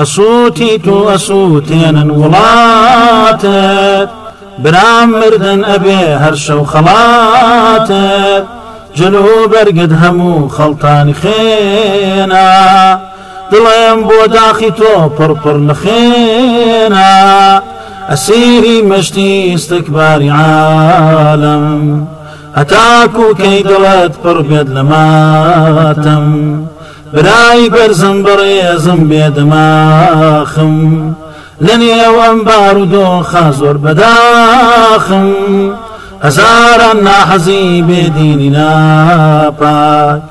ئەسووتیت و ئەسووتێنن وڵاتت برام مردن ئەبێ هەر شەو خەڵاتت جلو بەرگت هەموو خەڵتانی خێنا دڵێم بۆ داخی تۆ پڕپڕ نەخێنا ئەسیری مەشتی استکباری عالم هەتاکو کەی دڵت پڕ بێت لە ماتم. برای بەرزم بڕێزم بێدەماخم لە نێو ئەم بار و دۆخە زۆر بەداخم هەزاران ناحەزی بێدینی ناپاک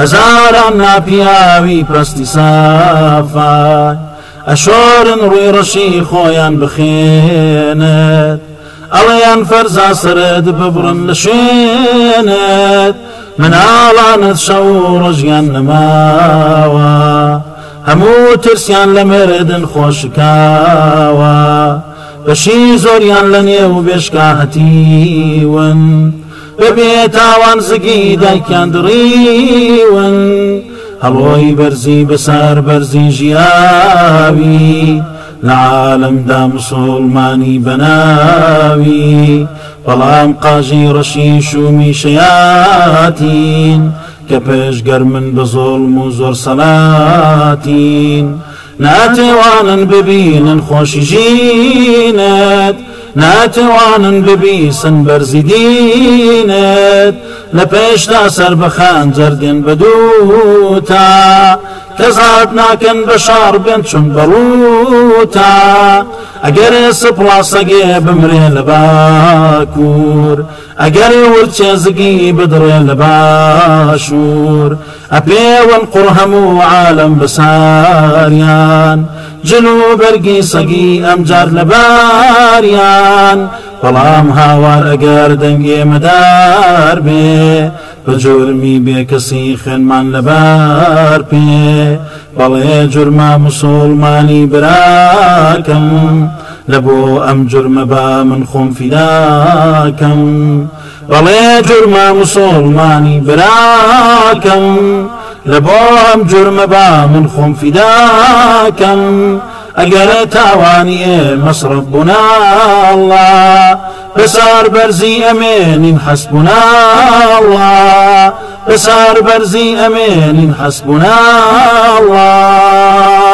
هەزاران ناپیاوی پەستی سافای ئەشۆرن ڕووی ڕەشی خۆیان بخێنێت ئەڵیان فەرزا سرد ببڕن لە شوێنێت مناڵانە شەو ڕژیان نەماوە هەموو ترسیان لە مردن خۆشکاوە بەشی زۆریان لە نێو بێشکا هەتیون بەبێ تاوان زگی دایکیان دڕیون هەڵۆی بەرزی بەسەر بەرزی ژیاوی لەعاالەمدا مسلمانی بەناوی بەڵام قاژی ڕەشی شومی شەیاتین کە پێشگەر من بە زۆڵم و زۆر سەلاتین ناتێوانن ببینن خۆشی ژینت ناتوانن ببیسن بەرزیدینت لە پێشتا سەر بەخان جەرگن بە دوو تا کەزات ناکەن بە شار بن چون بەڕوو تا ئەگەرێ سپڵاسەگێ بمرێ لە باکوور ئەگەری ورچێ زگی بدڕێ لە باشوور ئەپێون قڕ هەموو عالم بەساریان جنوب بەرگی سەگی ئەمجار لە باریان بەڵام هاوار ئەگەر دەنگێمەدار بێ بە جورمی بێ کەسی خوێنمان لەبار پێ بەڵێ جورما مسلمانی براکەم لە بۆ ئەم جورمە بە من خۆم فیداکەم بەڵێ جورما مسلمانی براکەم لە بۆ ئەم جورمە بە من خۆم فیداکەم. اگر تاوانی ئێمەس ڕبوونا الله بسار برزی امین ئەمێنین حەسبوونا الله بسار برزی امین ئەمێنین حەسبوونا الله